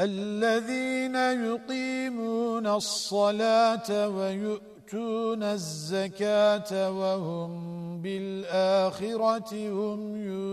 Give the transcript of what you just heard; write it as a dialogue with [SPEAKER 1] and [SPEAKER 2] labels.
[SPEAKER 1] الذين يقيمون الصلاة ويؤتون الزكاة وهم بالآخرة هم يؤمنون